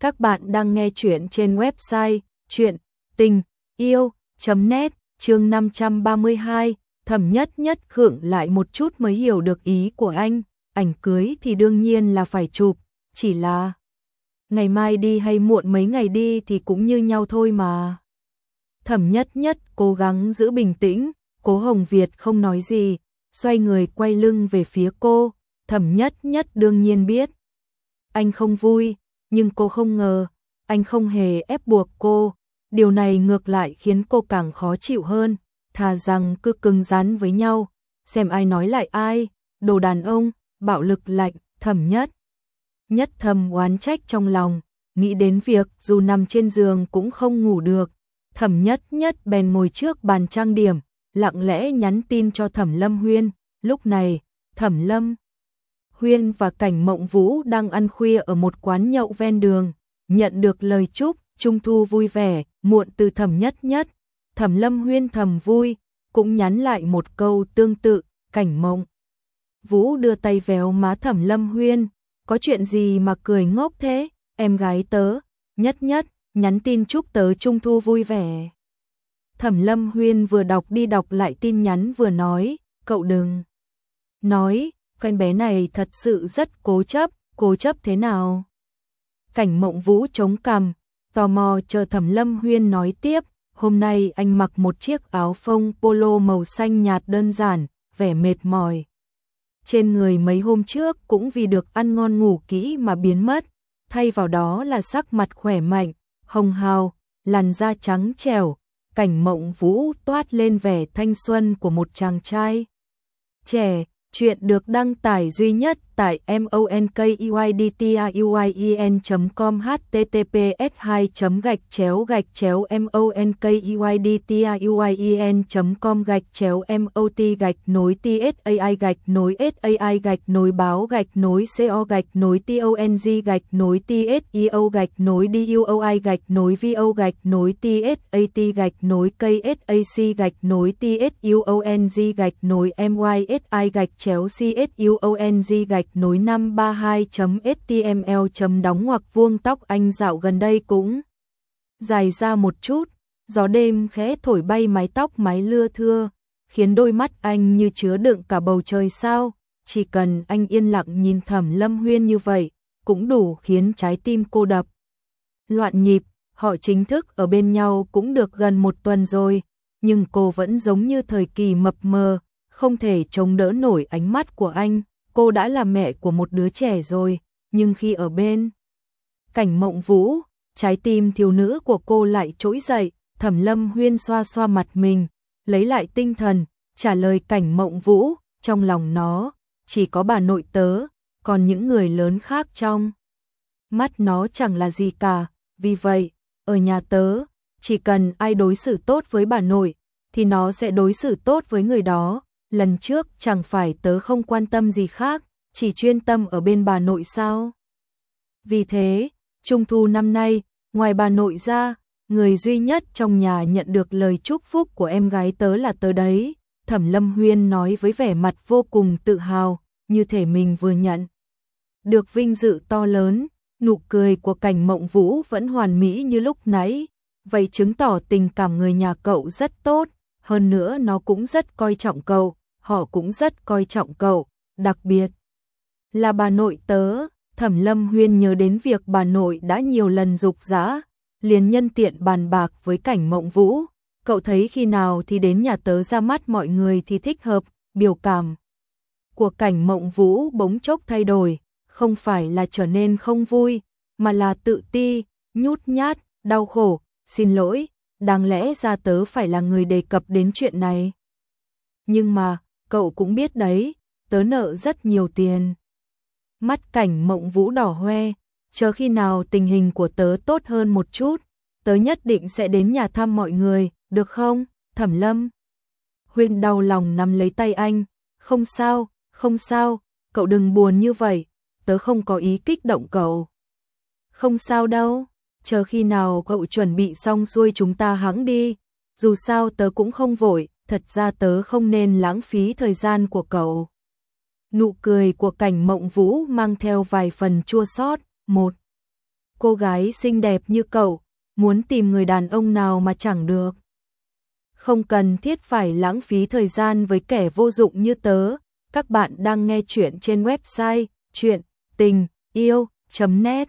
Các bạn đang nghe chuyện trên website chuyện tình yêu.net chương 532. Thẩm nhất nhất khưởng lại một chút mới hiểu được ý của anh. Ảnh cưới thì đương nhiên là phải chụp, chỉ là ngày mai đi hay muộn mấy ngày đi thì cũng như nhau thôi mà. Thẩm nhất nhất cố gắng giữ bình tĩnh, cố Hồng Việt không nói gì, xoay người quay lưng về phía cô, thẩm nhất nhất đương nhiên biết. Anh không vui, nhưng cô không ngờ, anh không hề ép buộc cô, điều này ngược lại khiến cô càng khó chịu hơn, thà rằng cứ cứng rắn với nhau, xem ai nói lại ai, đồ đàn ông, bạo lực lạnh, thầm nhất. Nhất thầm oán trách trong lòng, nghĩ đến việc dù nằm trên giường cũng không ngủ được, thẩm nhất nhất bèn ngồi trước bàn trang điểm, lặng lẽ nhắn tin cho thẩm lâm huyên, lúc này, thẩm lâm Huyên và Cảnh Mộng Vũ đang ăn khuya ở một quán nhậu ven đường, nhận được lời chúc trung thu vui vẻ, muộn từ Thẩm Nhất Nhất. Thẩm Lâm Huyên thầm vui, cũng nhắn lại một câu tương tự, Cảnh Mộng. Vũ đưa tay véo má Thẩm Lâm Huyên, có chuyện gì mà cười ngốc thế, em gái tớ, Nhất Nhất, nhắn tin chúc tớ trung thu vui vẻ. Thẩm Lâm Huyên vừa đọc đi đọc lại tin nhắn vừa nói, cậu đừng. Nói, con bé này thật sự rất cố chấp, cố chấp thế nào? Cảnh mộng vũ chống cằm, tò mò chờ thẩm lâm huyên nói tiếp, hôm nay anh mặc một chiếc áo phông polo màu xanh nhạt đơn giản, vẻ mệt mỏi. Trên người mấy hôm trước cũng vì được ăn ngon ngủ kỹ mà biến mất, thay vào đó là sắc mặt khỏe mạnh, hồng hào, làn da trắng trẻo, cảnh mộng vũ toát lên vẻ thanh xuân của một chàng trai. Trẻ, Chuyện được đăng tải duy nhất tại monkeydtruyen.com https 2 gạch chéo gạch chéo monkeydtruyen.com gạch chéo mot gạch nối tsai gạch nối sai gạch nối báo gạch nối co gạch nối tong gạch nối tseo gạch nối duoi gạch nối vo gạch nối tsat gạch nối ksac gạch nối tsuong gạch nối mysi gạch chéo CSUONG gạch nối 532.html chấm đóng ngoặc vuông tóc anh dạo gần đây cũng dài ra một chút, gió đêm khẽ thổi bay mái tóc mái lưa thưa, khiến đôi mắt anh như chứa đựng cả bầu trời sao, chỉ cần anh yên lặng nhìn thẩm lâm huyên như vậy, cũng đủ khiến trái tim cô đập. Loạn nhịp, họ chính thức ở bên nhau cũng được gần một tuần rồi, nhưng cô vẫn giống như thời kỳ mập mờ, không thể chống đỡ nổi ánh mắt của anh, cô đã là mẹ của một đứa trẻ rồi, nhưng khi ở bên cảnh mộng vũ, trái tim thiếu nữ của cô lại trỗi dậy, thẩm lâm huyên xoa xoa mặt mình, lấy lại tinh thần, trả lời cảnh mộng vũ, trong lòng nó, chỉ có bà nội tớ, còn những người lớn khác trong. Mắt nó chẳng là gì cả, vì vậy, ở nhà tớ, chỉ cần ai đối xử tốt với bà nội, thì nó sẽ đối xử tốt với người đó, lần trước chẳng phải tớ không quan tâm gì khác, chỉ chuyên tâm ở bên bà nội sao. Vì thế, Trung thu năm nay, ngoài bà nội ra, người duy nhất trong nhà nhận được lời chúc phúc của em gái tớ là tớ đấy, Thẩm Lâm Huyên nói với vẻ mặt vô cùng tự hào, như thể mình vừa nhận. Được vinh dự to lớn, nụ cười của cảnh mộng vũ vẫn hoàn mỹ như lúc nãy, vậy chứng tỏ tình cảm người nhà cậu rất tốt, hơn nữa nó cũng rất coi trọng cậu, họ cũng rất coi trọng cậu, đặc biệt là bà nội tớ, Thẩm Lâm Huyên nhớ đến việc bà nội đã nhiều lần dục dã, liền nhân tiện bàn bạc với cảnh mộng vũ, cậu thấy khi nào thì đến nhà tớ ra mắt mọi người thì thích hợp, biểu cảm của cảnh mộng vũ bỗng chốc thay đổi, không phải là trở nên không vui, mà là tự ti, nhút nhát, đau khổ, xin lỗi, đáng lẽ ra tớ phải là người đề cập đến chuyện này. Nhưng mà, cậu cũng biết đấy, tớ nợ rất nhiều tiền. Mắt cảnh mộng vũ đỏ hoe, chờ khi nào tình hình của tớ tốt hơn một chút, tớ nhất định sẽ đến nhà thăm mọi người, được không, thẩm lâm? Huyên đau lòng nắm lấy tay anh, không sao, không sao, cậu đừng buồn như vậy, tớ không có ý kích động cậu. Không sao đâu, chờ khi nào cậu chuẩn bị xong xuôi chúng ta hãng đi, dù sao tớ cũng không vội, thật ra tớ không nên lãng phí thời gian của cậu. Nụ cười của cảnh mộng vũ mang theo vài phần chua xót một. cô gái xinh đẹp như cậu, muốn tìm người đàn ông nào mà chẳng được. Không cần thiết phải lãng phí thời gian với kẻ vô dụng như tớ. Các bạn đang nghe chuyện trên website chuyện tình yêu.net